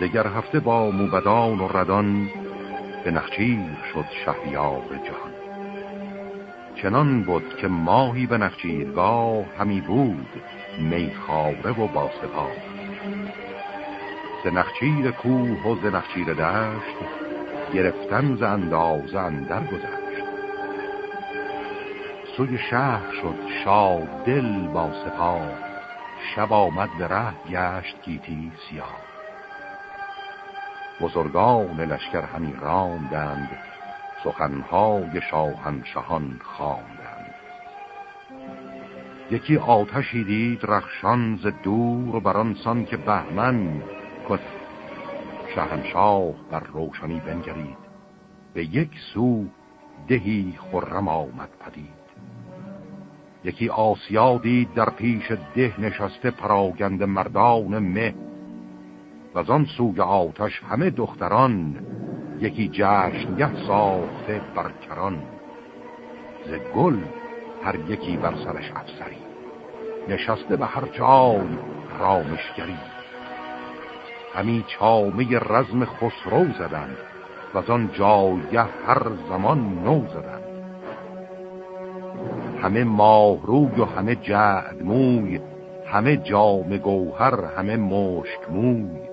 دگر هفته با موبدان و ردان به نخچیر شد شهریار جهان. چنان بود که ماهی به نخچیرگاه همی بود میخاره و باسپاه ز نخچیر کوه و ز نخچیر دشت گرفتن ز اندازه اندر گذشت. سوی شهر شد شاد دل با سپاه. شب آمد به ره گشت گیتی سیاه. بزرگان لشکر همی راندند سخنهای شاهنشهان خواندند. یکی آتشی دید رخشان ز دور بر سان که بهمن کن شهنشاه بر روشنی بنگرید. به یک سو دهی خرم آمد پدید. یکی آسیا دید در پیش ده نشسته پراگند مردان مه و آن سوی آتش همه دختران یکی جشنگه ساخته برکران ز گل هر یکی بر سرش افسری نشسته به هر جای رامشگری. همی چامه رزم خسرو زدند و از آن جایه هر زمان نو زدند. همه ماهروی و همه جعد موی همه جام گوهر همه مشک موی.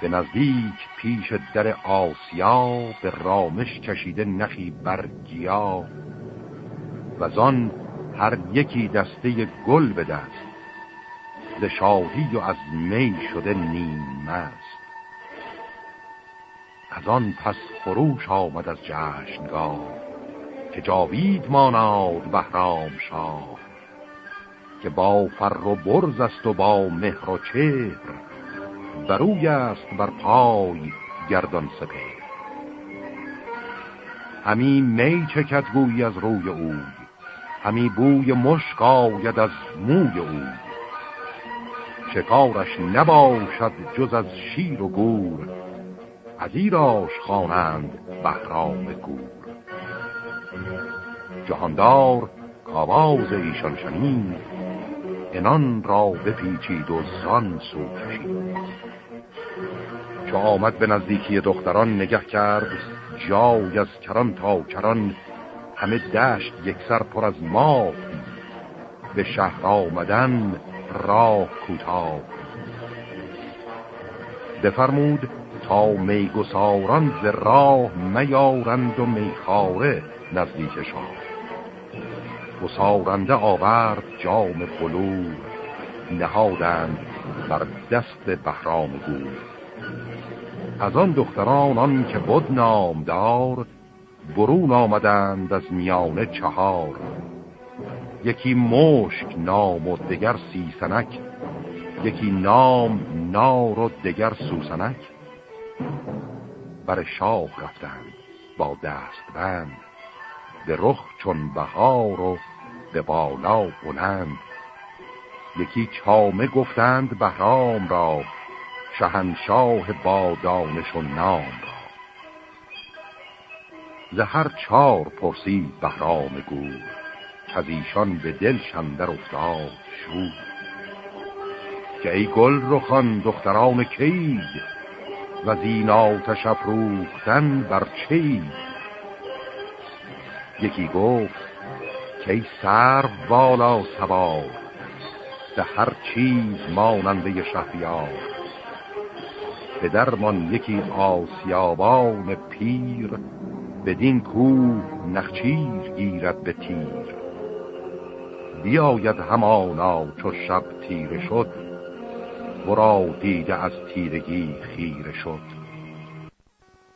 به نزدیک پیش در آسیا به رامش کشیده نخی برگیا و آن هر یکی دسته گل به دست ز شادی و از می شده نیم مست. از آن پس خروش آمد از جشنگاه که جاوید ماناد بهرام شاه که با فر و برز است و با مهر و چهر بروی است بر پای گردان سپه. همی می چکت گوی از روی اوی همی بوی مشک آید از موی اوی. شکارش نباشد جز از شیر و گور از ایراش خوانند بهرام گور. جهاندار کاواز ایشان شنید انان را بپیچید و زان سو کشید. چو آمد به نزدیکی دختران نگه کرد جای از کران تا کران همه دشت یک سر پر از ماه. به شهر آمدن راه کوتاه. بفرمود تا میگساران ز راه میارند و میخاره نزدیک شاه. گسارنده آورد جام بلور نهادند بر دست بهرام گور از آن دختران آن که بود نامدار برون آمدند از میانه چهار. یکی مشک نام و دگر سیسنک یکی نام نار و دگر سوسنک. بر شاه رفتند با دست بند به رخ چون بهار و به بالا بلند. یکی چامه گفتند بهرام را شهنشاه با دانش و نام را. زهر چار پرسید بهرام گور از ایشان به دل شندر افتاد شور. که ای گل رخان دختران کید و زین آتش افروختن بر چید یکی گفت که ای سر بالا سوار به هر چیز ماننده شهریار. پدرمان یکی آسیابان پیر بدین کوه نخچیر گیرد به تیر. بیاید همانا چو شب تیره شد ورا دیده از تیرگی خیره شد.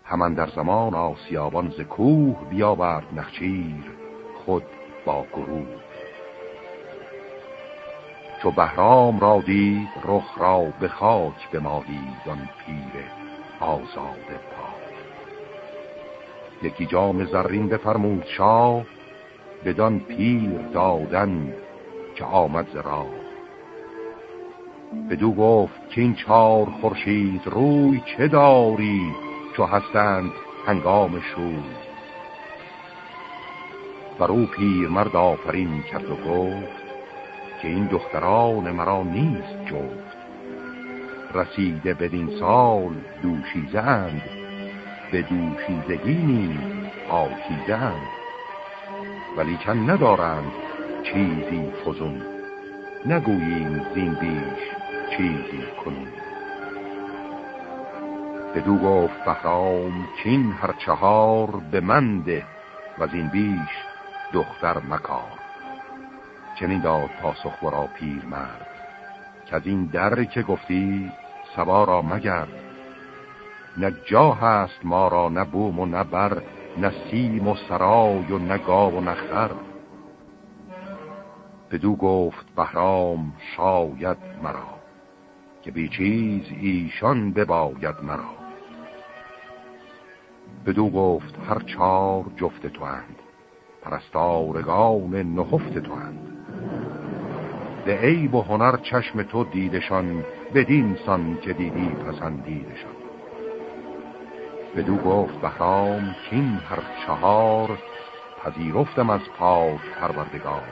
همان در زمان آسیابان ز کوه بیاورد نخچیر خود با گروه چو بهرام را دید رخ را به خاک بمالید آن پیر آزاد پاک. یکی جام زرین بفرمود شاه بدان پیر دادن که آمد ز راه. بدو گفت که این چار خورشید روی چه داری چو هستند هنگام شور. بر او پیر مرد آفرین کرد و گفت که این دختران مرا نیست جفت. رسیده بدین سال دوشیزند به دوشیزگی نیز ولی چند ندارند چیزی فزون. نگوییم زین بیش چیزی کنیم بدو گفت بهرام چین هر چهار به منده و زین بیش دختر مکار. چنین داد پاسخ ورا پیر مرد که از این در که گفتی سوارا را مگرد نه جا هست ما را نه بوم و نه بر نه سیم و سرای و نه گاو و نه خر. بدو گفت بهرام شاید مرا که بی چیز ایشان بباید مرا. بدو گفت هر چار جفت تو اند. پرستارگان نهفت تو اند. به عیب و هنر چشم تو دیدشان بدین سان که دیدی پسندیدشان. بدو گفت بهرام کین هر چهار پذیرفتم از پاک پروردگار.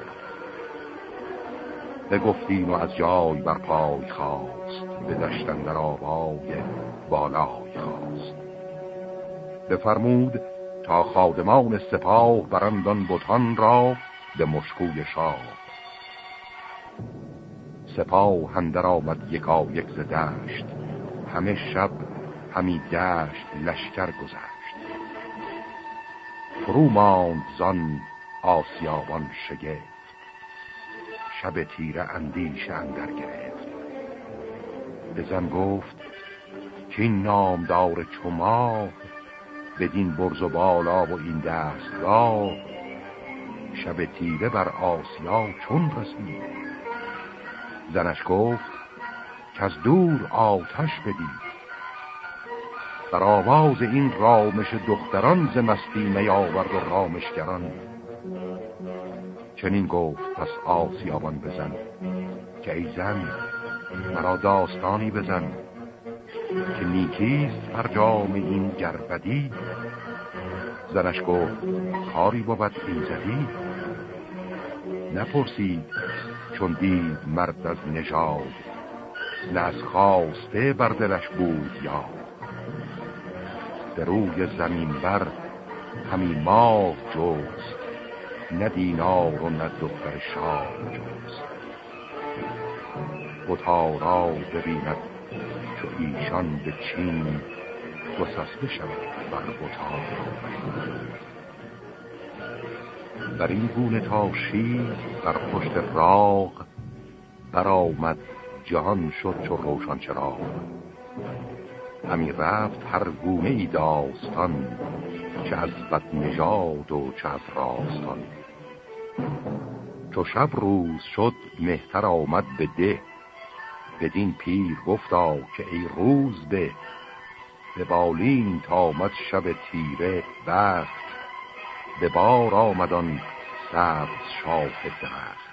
بگفتیم و از جای بر پای خواست به دشتن در آبای بالای خواست بفرمود تا خادمان سپاه برندان بتان را به مشکوی شاه. سپاه هندر آمد یکا یک زدشت همه شب همی دشت لشکر گذشت. فرو ماند زان آسیابان شگفت. شب تیره اندیش اندر گرفت. بزن گفت که نامدار چما بدین برز و بالا و این دستگاه شب تیره بر آسیا چون رسید. زنش گفت که از دور آتش بدید. بر آواز این رامش دختران ز مستی نیاورد و رامشگران. چنین گفت پس آسیابان بزن که ای زن مرا داستانی بزن. که نیکیست فرجام این گربدی. زنش گفت کاری بود این زدی نپرسید چون دید مرد از نژاد نه از خواسته بر دلش بود یاد. به روی زمین بر همی ماه جوست نه دینار و نه دختر شاه جوست بتا ببیند چو ایشان به چین گسسته شود بر بتا در این گونه تا شیر بر پشت راغ برآمد جهان شد چو روشن چراغ. همی رفت هر گونه ای داستان چه از بد نژاد و چه از راستان. چو شب روز شد مهتر آمد به ده. بدین پیر گفتا که ای روز به به بالین تا آمد شب تیره بخت به بار آمدان سبز شاه درخت.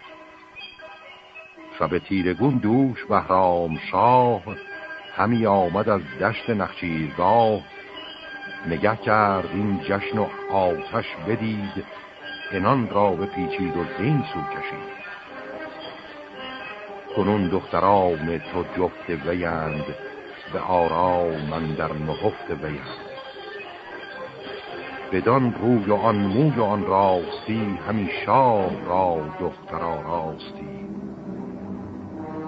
شب تیرگون دوش بهرام شاه همی آمد از دشت نخچیرگاه. نگه کرد این جشن و آتش بدید انان را به پیچید و زین سو کشید. کنون دختران تو جفت ویند به آرام من در نهفت ویند بدان روی و آن موی و آن راستی همی شاه را دخترا راستی.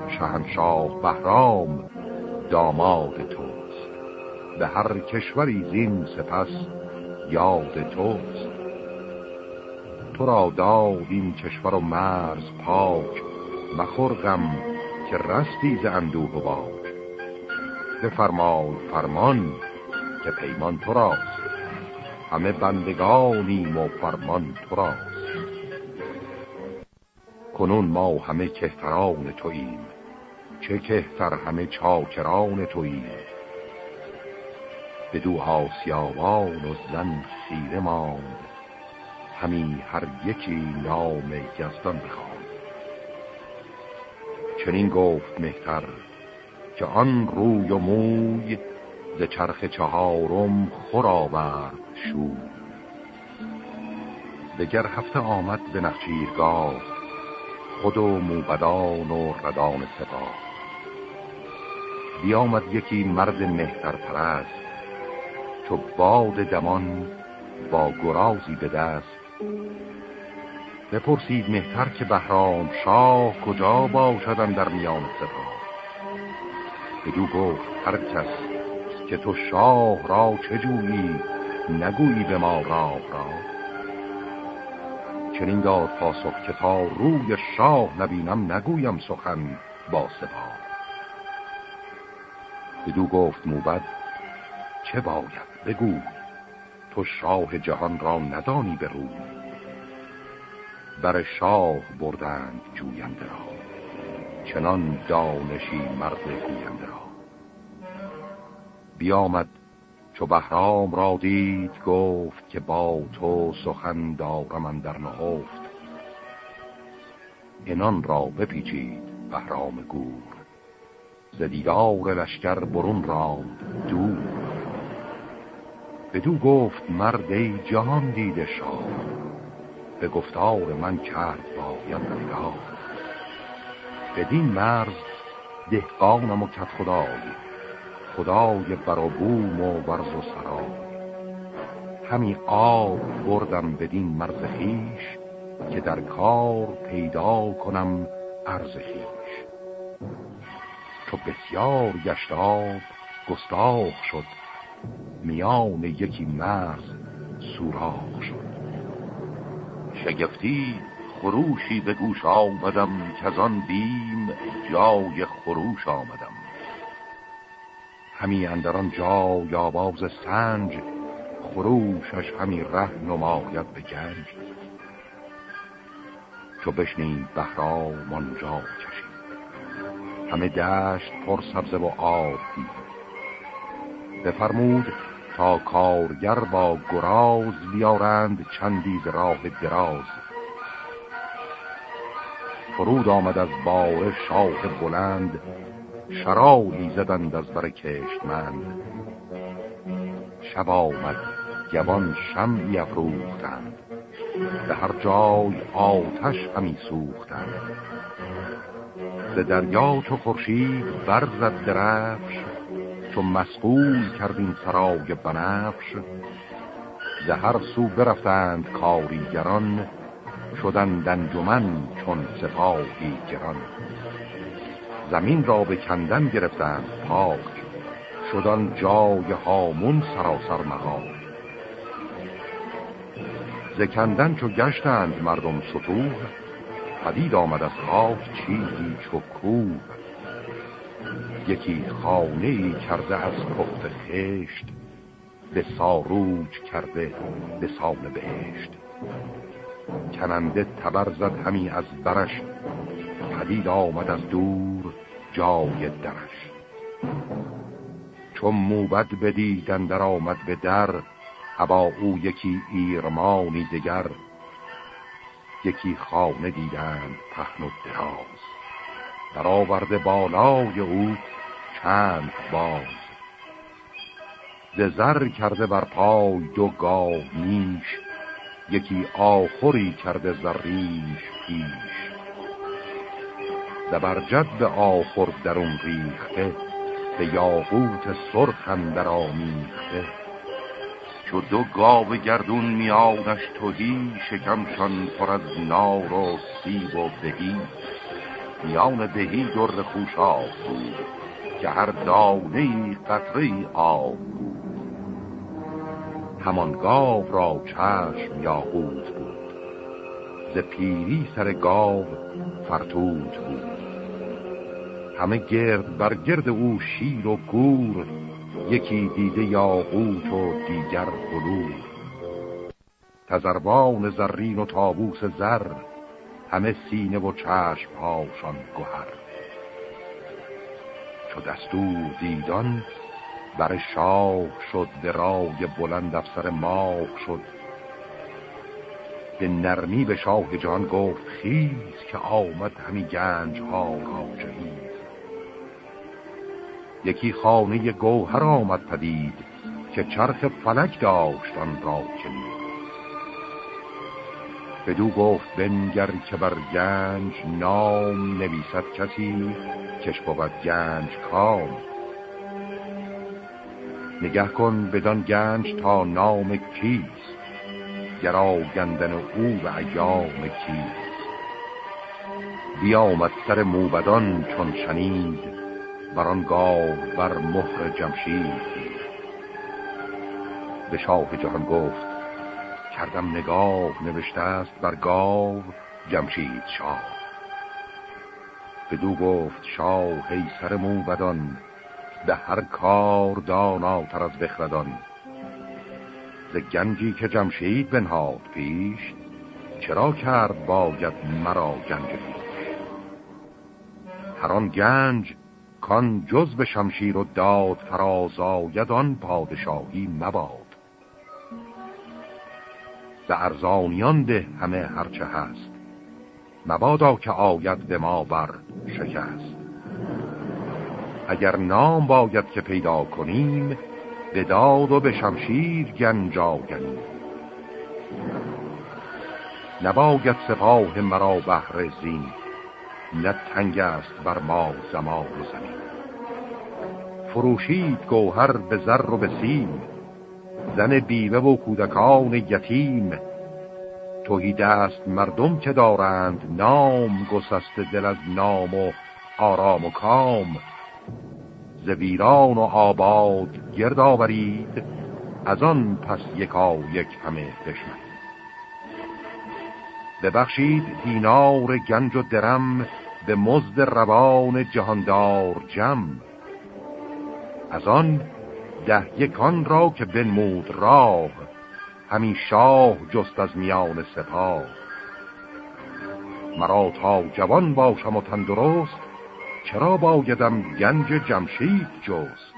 شهنشاه بهرام داماد توست به هر کشوری زین سپس یاد توست. تو را داد این کشور و مرز پاک مخور که رستی ز اندوه و بفرمای فرمان که پیمان تو راست. همه بندگانیم و فرمان تو راست. کنون ما همه کهتران توییم. چه کهتر همه چاکران تویی دو آسیابان و زن خیره ماند. همی هر یکی نام یزدان بخواند چنین گفت مهتر که آن روی و موی ز چرخ چهارم خور آورد شو دگر هفته آمد به نخچیرگاه خود و موبدان و ردان سپاه. بیامد یکی مرد مهتر پرست چو باد دمان با گرازی به دست بپرسید مهتر که بهرام شاه کجا باشدن در میان سپاه. بدو گفت هر کس که تو شاه را چه جویی نگویی به ما راه را. چنین داد پاسخ که تا روی شاه نبینم نگویم سخن با سپاه. بدو گفت موبد چه باید بگو تو شاه جهان را ندانی به روی. بر شاه بردند جوینده را. چنان دانشی مرد گوینده را. بیامد چو بهرام را دید گفت که با تو سخن دارم در نهفت. اینان را بپیچید بهرام گور. ز دیدار لشکر برون راند دور. بدو گفت مرد ای جهان دیده شاه. به گفتار من کرد باید نگاه. بدین مرز دهقانم و کت خدای. خدای برابوم و برز و همی آب بردم بدین مرز خیش که در کار پیدا کنم عرض خیش چو بسیار گشت آب گستاخ شد. میان یکی مرز سوراخ شد. شگفتی خروشی به گوش آمدم که از آن بیم جای خروش آمدم. همی اندران جای آواز سنج خروشش همی ره نماید به گنج. چو بشنید بهرام آنجا کشید. همه دشت پر سبزه و آب دید. بفرمود کارگر با گراز بیارند چندی راه دراز. فرود آمد از بار شاخ بلند شرالی زدند از بر کشتمند شب آمد جوان شمعی افروختند. به هر جای آتش همی سوختند. ز دریا چو خورشید برزد درفش چو مسئول کردین سرای بنفش ز هر سو برفتند کاریگران شدن دنجمن چون سپاهی گران. زمین را به کندن گرفتند پاک شدن جای هامون سراسر مقام ز کندن چو گشتند مردم سطوح پدید آمد از خاک چیزی چو کوه. یکی خانه کرده از پخت خشت به ساروج کرده به سال بهشت. کننده تبر زد همی از برش پدید آمد از دور جای درش. چون موبد بدیدن در آمد به در هوا او یکی ایرمانی دگر. یکی خانه دیدند پهن و دراز. در آورده بالای او چند باز. زر کرده بر پای دو گاو نیش یکی آخری کرده زریش پیش. زبرجد به آخر درون ریخته به یاقوت سرخم در آمیخته. چو دو گاو گردون میانش توهی شکمشان پر از نار و سیب و بهی میان دهی در خوشا بود که هر دانه قطره آب بود همان گاو را چشم یاقوت بود. ز پیری سر گاو فرتوت بود. همه گرد بر گرد او شیر و گور یکی دیده یاقوت و دیگر بلور تزربان زرین و تابوس زر همه سینه و چشم هاشان گوهر چو دستور دیدان بر شاه شد به رای بلند افسر ماه شد. به نرمی به شاه جان گفت خیز که آمد همی گنج ها را جهید یکی خانه گوهر آمد پدید که چرخ فلک داشت آن را کلید بدو گفت بنگر که بر گنج نام نویسد کسی کش بود گنج کام. نگه کن بدان گنج تا نام کیست گرا گندن او و ایام کیست. بیامد سر موبدان چون شنید بران گاو بر مهر جمشید. به شاه جهان گفت کردم نگاه نوشته است بر گاو جمشید شاه. بدو گفت شاه هی سر موبدان به هر کار داناتر از بخردان. ز گنجی که جمشید بنهاد پیش چرا کرد باید مرا گنج هر گنج کان جز به شمشیر و داد فراز آید آن پادشاهی مباد. به ارزانیان ده همه هرچه هست. مبادا که آید به ما بر شکست. اگر نام باید که پیدا کنیم به داد و به شمشیر گنجا گنیم نباید سپاه مرا بهر زین نه تنگ است بر ما زمان زمین. فروشید گوهر به زر و به سیم زن بیوه و کودکان یتیم. توهی دست مردم که دارند نام گسست دل از نام و آرام و کام. ز ویران و آباد گرد آورید از آن پس یکا یک همه دشمن ببخشید دینار گنج و درم به مزد روان جهاندار جم. از آن ده یکان را که بنمود راه همین شاه جست از میان سپاه. مرا تا جوان باشم و تندرست چرا بایدم گنج جمشید جست؟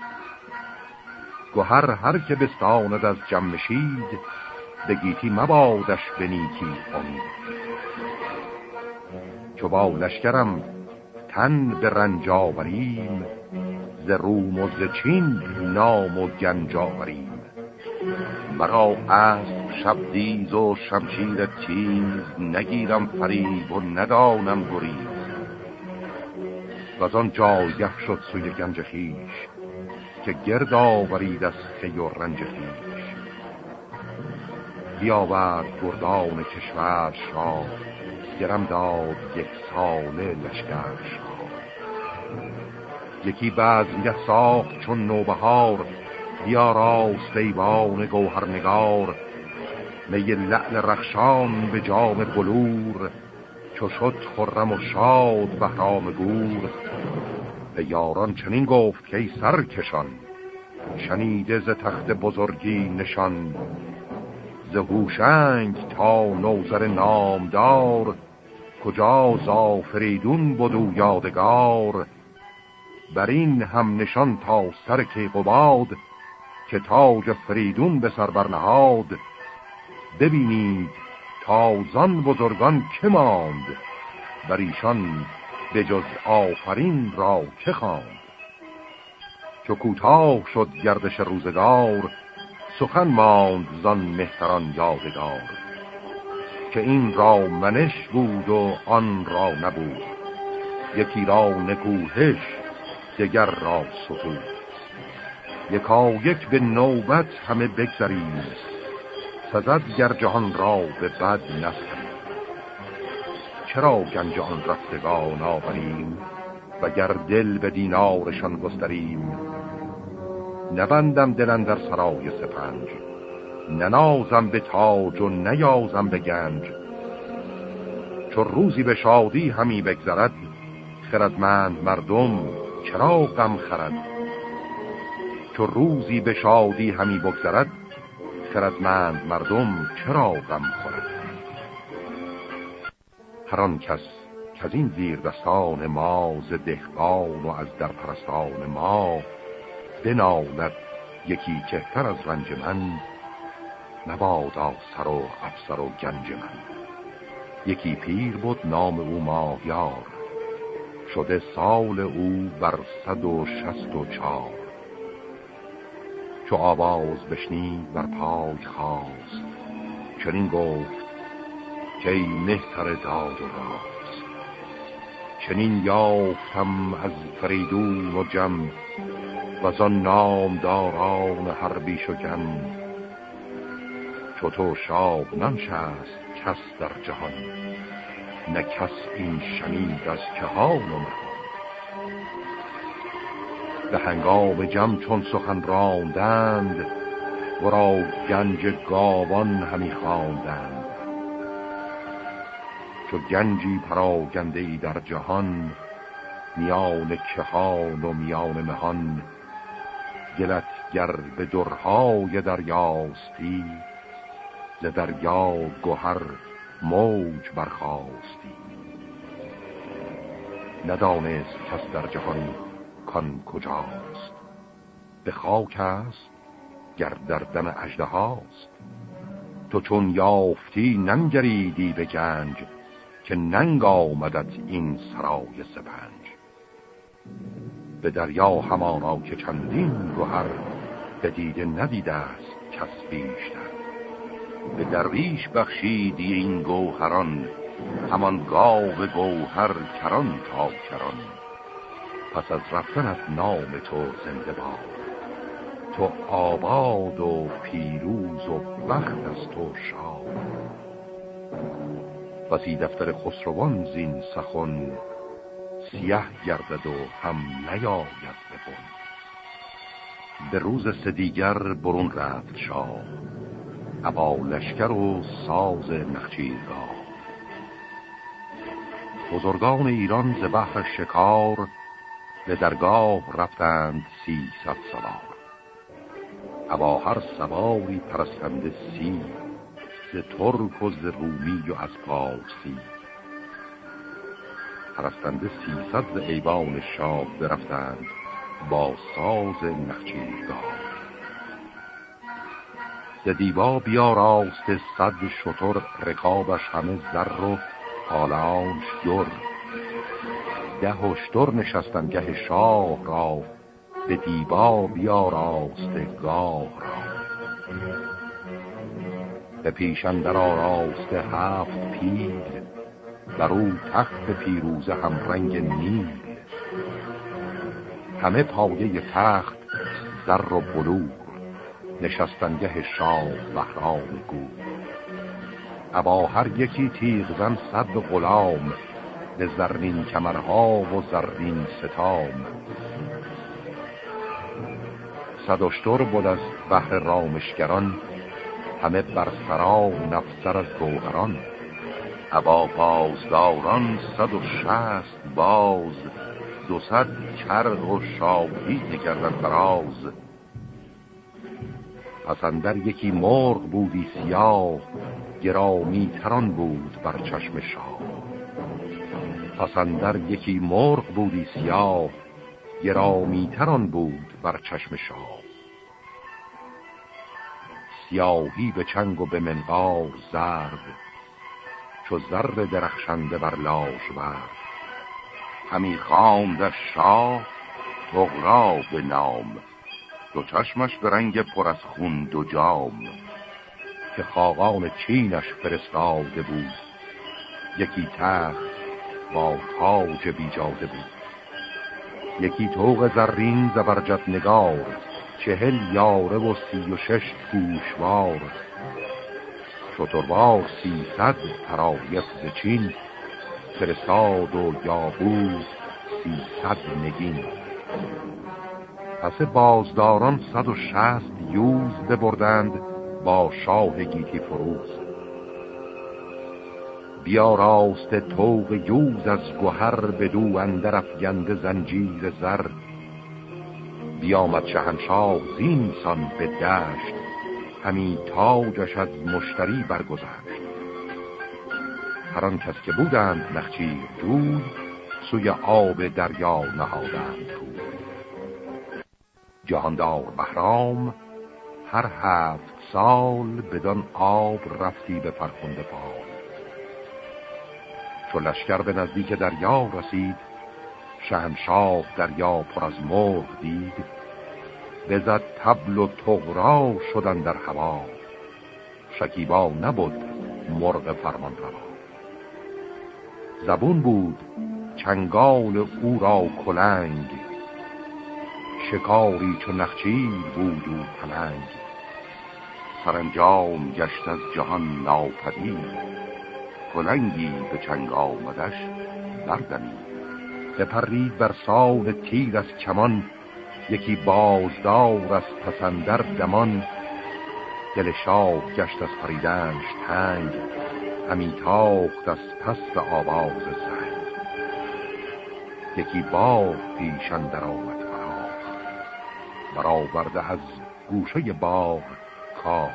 گوهر هر که بستاند از جمشید به گیتی مبادش به نیکی امید. چو با لشکرم تن به رنج آوریم ز روم و ز چین نام و گنج آوریم. مرا اسب شب دیز و شمشیر تیز نگیرم فریب و ندانم گریز. و آن جایه شد سوی گنج خیش که گرد آورید از خی و رنج خیش بیاورد گردان کشور شاه گرم داد یک ساله لشکر یکی بعض ساخت چون نوبهار بیا راست ایوان گوهرنگار. می لعل رخشان به جام بلور چو شد خرم و شاد بهرام گور. به یاران چنین گفت که ای سرکشان شنیده ز تخت بزرگی نشان. ز هوشنگ تا نوزر نامدار کجا زافریدون بدو یادگار. بر این هم نشان تا سر قباد که تاج فریدون به سر برنهاد ببینید تازان بزرگان که ماند بر ایشان به جز آفرین را که خواند. چو کوتاه شد گردش روزگار سخن ماند زان مهتران یادگار. که این را منش بود و آن را نبود یکی را نکوهش دگر را ستود یکا یک به نوبت همه بگذریم. سزد گر جهان را به بد نستیم چرا گنج آن رفتگان آوریم و گر دل به دینارشان گستریم؟ نبندم دلن در سرای سپنج. ننازم به تاج و نیازم به گنج. چون روزی به شادی همی بگذرد خردمند مردم چرا غم خرد؟ چو روزی به شادی همی بگذرد خردمند مردم چرا غم خورد؟ هر آن کس که از این زیر دستان ما ز دهقان و از در پرستان ما بنالد یکی کهتر از رنج من نبادا سر و افسر و گنج من. یکی پیر بود نام او ماهیار شده سال او بر صد و شست و چار. چو آواز بشنید بر پای خواست چنین گفت که ای مهتر داد و راست. چنین یافتم از فریدون و جم و آن نامداران هر بیش و گن چو تو شاب ننشست کس در جهان نه کس این شنید از کهان و به هنگام جمع چون سخن راندند ورا گنج گاوان همی خواندند. چو گنجی پراگنده ای در جهان میان کهان و میان مهان گلت گر به درهای دریاستی ز دریا گوهر موج برخواستی ندانست کس در جهان کان کجاست. به خاک است گر در دم اجده هاست. تو چون یافتی ننگریدی به گنج که ننگ آمدت این سرای سپنج. به دریا همانا که چندین گوهر به دیده ندیده است کس بیشتر. به درویش بخشیدی این گوهران همان گاو گوهر کران تا کران. پس از رفتن از نام تو زنده باد. تو آباد و پیروز و بخت از تو شاد. بسی دفتر خسروان زین سخن سیه گردد و هم نیاید ببون به روز سدیگر برون رفت شاه. ابا لشکر و ساز نخچیرگاه. بزرگان ایران ز بحر شکار به درگاه رفتند ست سوار. ابا هر سواری پرستنده سی ز ترک و ز رومی و از پارسی. پرستنده سیصد ز ایوان شاه برفتند با ساز نخچیرگاه. ز دیبا بیا راست صد شطور رکابش همه زر و پالانش در. ده هشتر نشستن گه شاه را به دیبا بیا راست گاه را. به پیشندر راست هفت پیل بر او تخت پیروزه هم رنگ نیل. همه پایه تخت زر و بلور نشستنگه شاه بهرام گو ابا هر یکی تیغ زن صد غلام به زرین کمرها و زرین ستام. صداشتر بود از بحر رامشگران همه بر سرا نفسر از گوهران. ابا پاسداران صد و شست باز دو صد کرغ و شاهی کردن فراز پسندر یکی مرغ بودی سیاه گرامی تران بود بر چشم شاه. پسندر یکی مرغ بودی سیاه گرامی تران بود بر چشم شاه. سیاهی به چنگ و به منقار زرد چو زر درخشنده بر لاش ورد همی در شاه تغرا به نام. دو چشمش به رنگ پر از خون دو جام که خاقان چینش فرستاده بود. یکی تخت با تاج بیجاده بود. یکی توق زرین زبرجت نگار چهل یاره و سی و شش گوشوار. شتروار سیصد پرایت زچین فرستاد و یابود سیصد نگین. پس بازداران صد و شست یوز ببردند با شاه گیتی فروز. بیا راست توق یوز از گوهر بدو اندر افگنده زنجیر زر. بیامد شهنشاه زینسان به دشت همی تاجش از مشتری برگذشت. هر آن کس که بودند نخچیر جود سوی آب دریا نهادند جهاندار بهرام هر هفت سال بدان آب رفتی به فرخنده پا چو لشکر به نزدیک دریا رسید شهنشاه دریا پر از مرغ دید بزد تبل و تغرا شدن در هوا. شکیبا نبود مرغ فرمان روا زبون بود چنگال او را کلنگ شکاری چو نخچیر بود و پلنگ. سرانجام گشت از جهان ناپدید. کلنگی به چنگ آمدش بردمید بپرید بر سال تیر از کمان. یکی بازدار از پسندر دمان. دل شاه گشت از پریدنش تنگ. همی تاخت از پس آواز سنگ. یکی باغ پیشن در آمد. برآورده از گوشه باغ کاخ.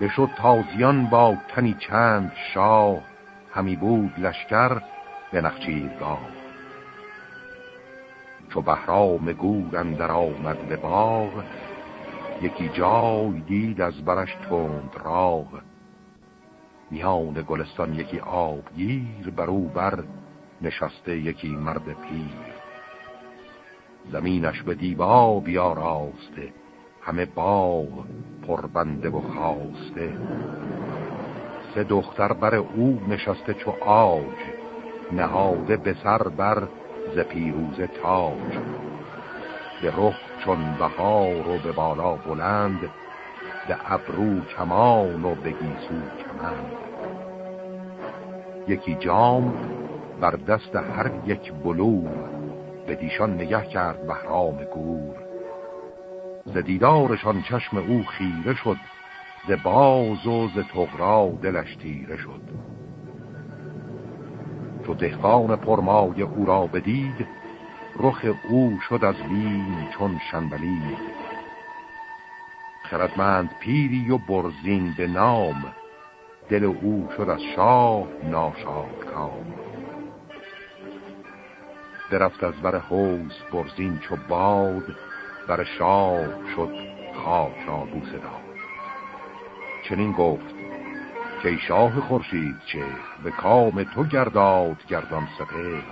بشد تازیان با تنی چند شاه همی بود لشکر به نخچیرگاه. چو بهرام گور اندر آمد به باغ یکی جای دید از برش تند راه میان گلستان یکی آبگیر بر او بر نشسته یکی مرد پیر. زمینش به دیبا بیاراسته. همه باغ پربنده و خواسته سه دختر بر او نشسته چو آج. نهاده به سر بر ز پیروز تاج. به رخ چون بهار و به بالا بلند به ابرو کمان و به گیسو کمند. یکی جام بر دست هر یک بلور به دیشان نگه کرد بهرام گور. ز دیدارشان چشم او خیره شد ز باز و ز تغرا دلش تیره شد. چو دهقان پرمای او را بدید رخ او شد از بین چون شنبلید. خردمند پیری و برزین به نام دل او شد از شاه ناشاد کام. درفت از بر حوز برزین چو باد بر شاه شد خاک بوسه داد. چنین گفت که شاه خورشید چه به کام تو گرداد گردان سپر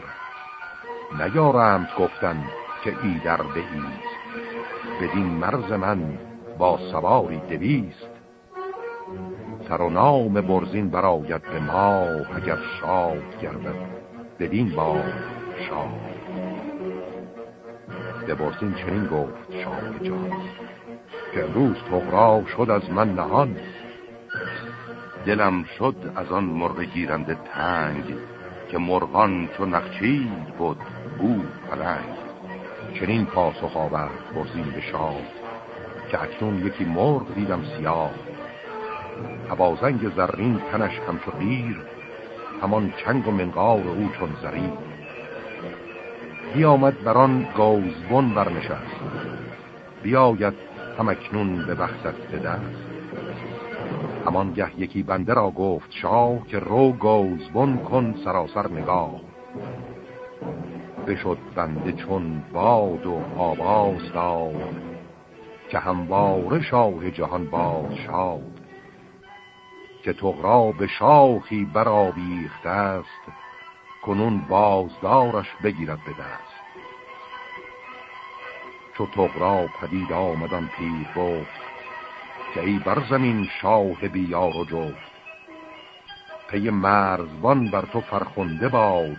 نیارند گفتن که ای در ایست بدین مرز من با سواری دویست. سر و نام برزین براید به ما اگر شاد گردد بدین با شاه به برزین چنین گفت شاه جان که روز تغرا شد از من نهان. دلم شد از آن مرغ گیرنده تنگ که مرغان چو نخچیر بود بود پلنگ. چنین پاسخ آورد برزین به شاه که اکنون یکی مرغ دیدم سیاه. هوازنگ زرین تنش همچو غیر همان چنگ و منقار او چون زرین. بیامد بران گوزبون برنشست. بیاید همکنون به بختت به دست. همان گه یکی بنده را گفت شاه که رو گوزبون کن سراسر نگاه. بشد بنده چون باد و آواز داد که همواره شاه جهان باد شاد که تغرا به شاخی برآویخته است کنون بازدارش بگیرد به دست. چو تغرا پدید آمدن پیر گفت که ای بر زمین شاه بیار و جفت. پی مرزبان بر تو فرخنده باد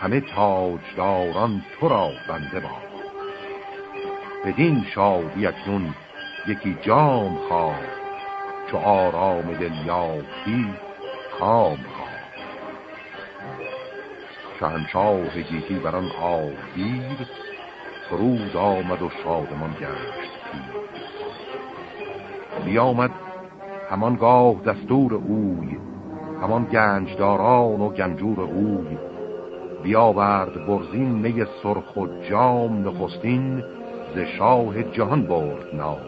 همه تاجداران تو را بنده باد. بدین شادی اکنون یکی جام خواه چو آرام دل یافتی خواه. شهنشاه گیتی بران آفیر فرود آمد و شادمان گشت بیامد همانگاه دستور اوی همان گنجداران و گنجور اوی. بیاورد برزین می سرخ و جام نخستین ز شاه جهان برد نام.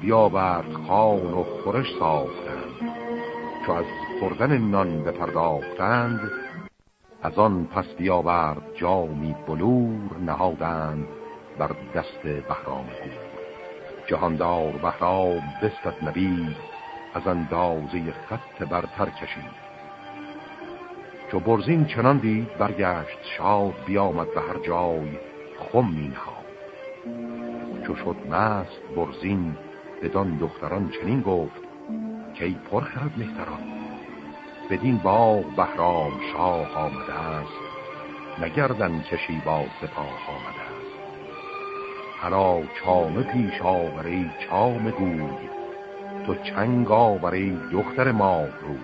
بیاورد خان و خورش ساختند چو از خوردن نان بپرداختند از آن پس بیاورد جامی بلور نهادند بر دست بهرام گور جهاندار بهرام بستد نبید از اندازه خط برتر کشید. چو برزین چنان دید برگشت شاد بیامد به هر جای خم مینها چو شد مست برزین بدان دختران چنین گفت که ای پرخرد مهتران. بدین باغ بهرام شاه آمده است نگردن کشی با سپاه آمده است. هرا چام پیش آوری چام گوی تو چنگ آوری دختر ما روی.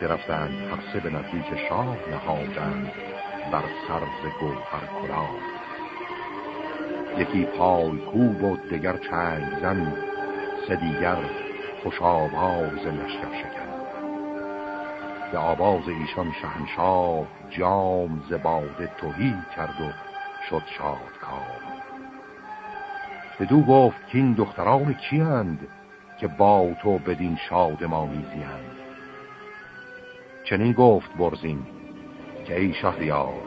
درفتند هر به نزدیک شاه نهادند بر سرز گوهر کلاه. یکی پای کوب و دگر چنگ زن سه دیگر خوش آواز لشکر شکن. به آواز ایشان شهنشاه جام زباده توهی کرد و شد شاد کار بدو گفت که این دختران کیند که با تو بدین شادمانی زیند. چنین گفت برزین که ای شهریار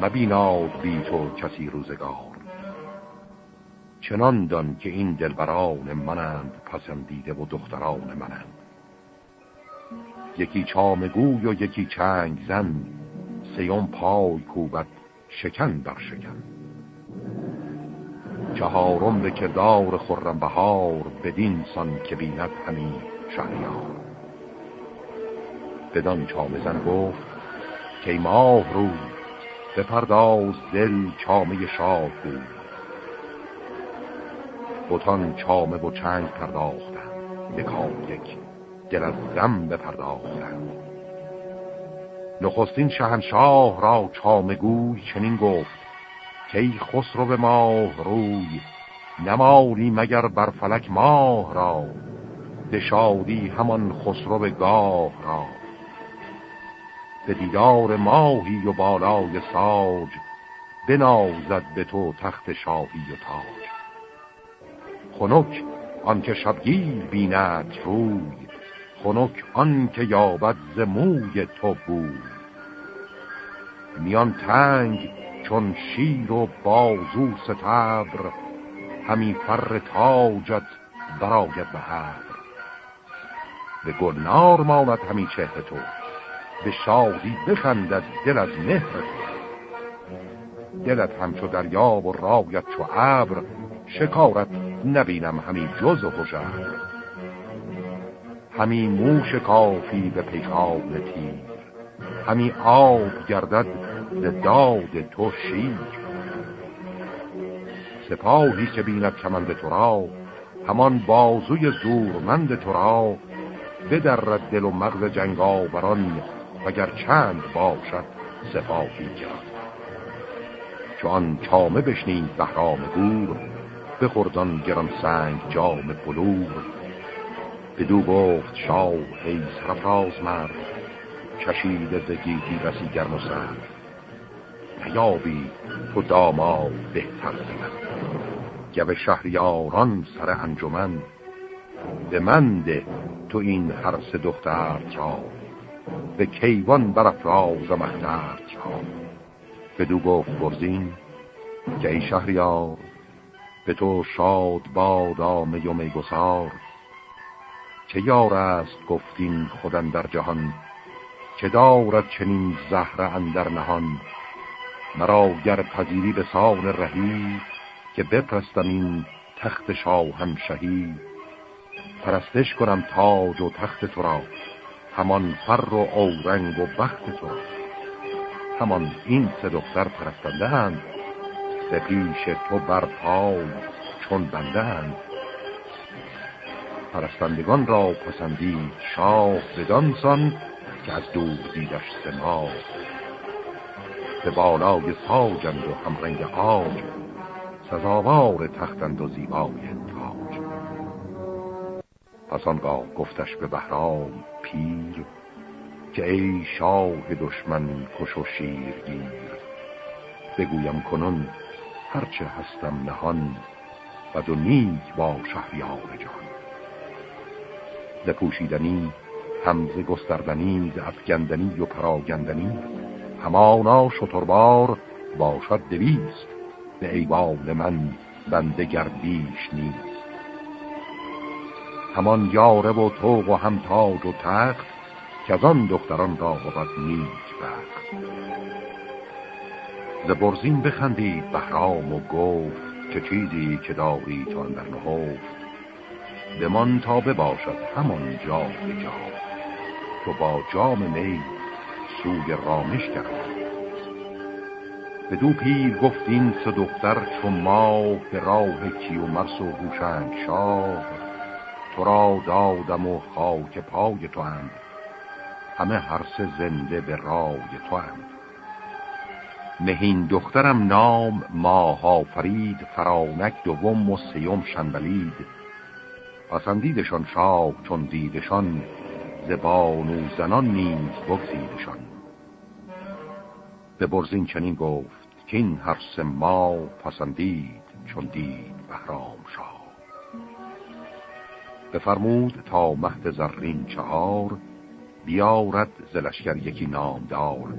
مبیناد بی تو کسی روزگار. چنان دان که این دلبران منند پسندیده و دختران منند. یکی چامگوی و یکی چنگ زن سیون پای کوبت شکن بر شکن. چهارم به کردار خرم بهار بدین سان که بیند همین شهریار. بدان چامزن گفت که ماه رو بپرداز دل چامه شاه بود. بوتان چامه و چنگ پرداختن یکا یک دل از غم بپرداختن نخستین شهنشاه را چامگوی چنین گفت که ای خسرو به ماه روی نمالی مگر بر فلک ماه را به شادی همان خسرو به گاه را. به دیدار ماهی و بالای ساج بنازد به تو تخت شاهی و تاج. خنک آنکه شبگیر بیند روی. خنک آنکه یابد ز موی تو بود میان تنگ چون شیر و بازو ستبر همی فر تاجت براید به هبر به گلنار ماند همی چهر تو به شادی بخندد دل از مهر دلت همچو دریا و رایت چو ابر شکارت نبینم همین جز و هشر همی موش کافی به پیکان تیر. همی آب گردد ز داد تو شیر. سپاهی که بیند کمند تو را همان بازوی زورمند تو را بدرد دل و مغز جنگاوران وگر چند باشد سپاهی کرد چون چامه بشنید بهرام گور بخوردان گران سنگ جام بلور. بدو گفت شاه ای سرفراز مرد کشید زگیتی رسی گرم و سرد. نیابی تو داماد بهتر زمن. گوه شهریاران سر انجمن به من تو این هر سه دختر را به کیوان برافراز و مهتر را بدو گفت برزین که ای شهریار به تو شاد باد آمه و میگسار. چه یار است گفتین خودن در جهان؟ که دارد چنین زهره اندر نهان؟ مرا گر پذیری به سان رهی که بپرستم این تخت شاهم شهی پرستش کنم تاج و تخت تو را همان فر و اورنگ و بخت تو را. همان این سه دختر پرستنده هند به پیش تو بر پای چون بندند. پرستندگان را پسندید شاه بدانسان که از دور دیدش سما به بالای ساجند و همرنگ آج سزاوار تختند و زیبای تاج. پس آنگاه گفتش به بهرام پیر که ای شاه دشمن کش و شیرگیر بگویم کنون هرچه هستم نهان و دو نیک با شهریار جان ز پوشیدنی همز گستردنی افگندنی و پراگندنی همانا شتربار باشد دویست به ایوان من بنده گردیش نیست. همان یاره و توق و همتاج و تخت که از آن دختران را بود نیک بخت. ز برزین بخندید بهرام و گفت چه چیزی که داری تو در نهفت. بمان تا بباشد همان جا به جا. تو با جام می سوی رامش کرد به دو پیر گفتین سه دختر چون ما به راه کیومرس و هوشنگ شاه تو را دادم و خاک پای تو هم همه هر سه زنده به رای تو هم مهین دخترم نام ماها فرید فرانک دوم و سیوم شنبلید. پسندیدشان شاه چون دیدشان زبان و زنان نیز بگزیدشان. به برزین چنین گفت که این هر سه ما پسندید چون دید بهرام شاه. بفرمود تا مهد زرین چهار بیارد زلشگر یکی نامدار.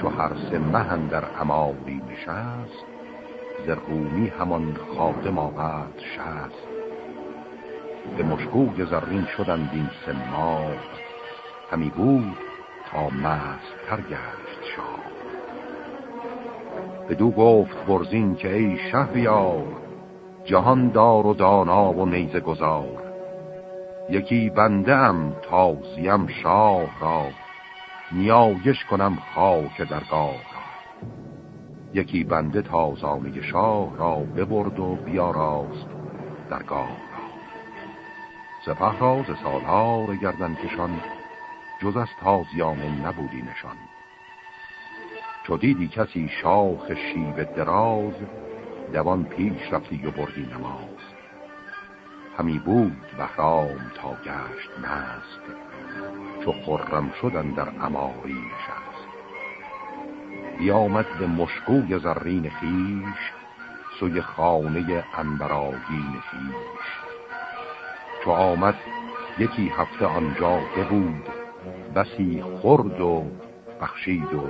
چو هر سه مهن در اماری نشست زرومی همان خادم آورد شست. به مشکوی زرین شدند این سه ماه همی بود تا تر گشت شاه. دو گفت برزین که ای شهریار جهان دار و دانا و نیزه گذار یکی بنده ام تازیم شاه را نیایش کنم خاک درگاه را. یکی بنده تازانه شاه را ببرد و بیاراست درگاه را. سپه را ز سالار گردن کشان جز از تازیانه نبودی نشان. چو دیدی کسی شاخ شیب دراز دوان پیش رفتی و بردی نماز. همی بود بهرام تا گشت مست. چو خرم شدن در اماری نشست بیامد به مشکوی زرین خیش سوی خانه انبراگین خیش. چو آمد یکی هفته آنجا ببود بسی خرد و بخشید و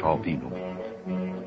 شادی نمود.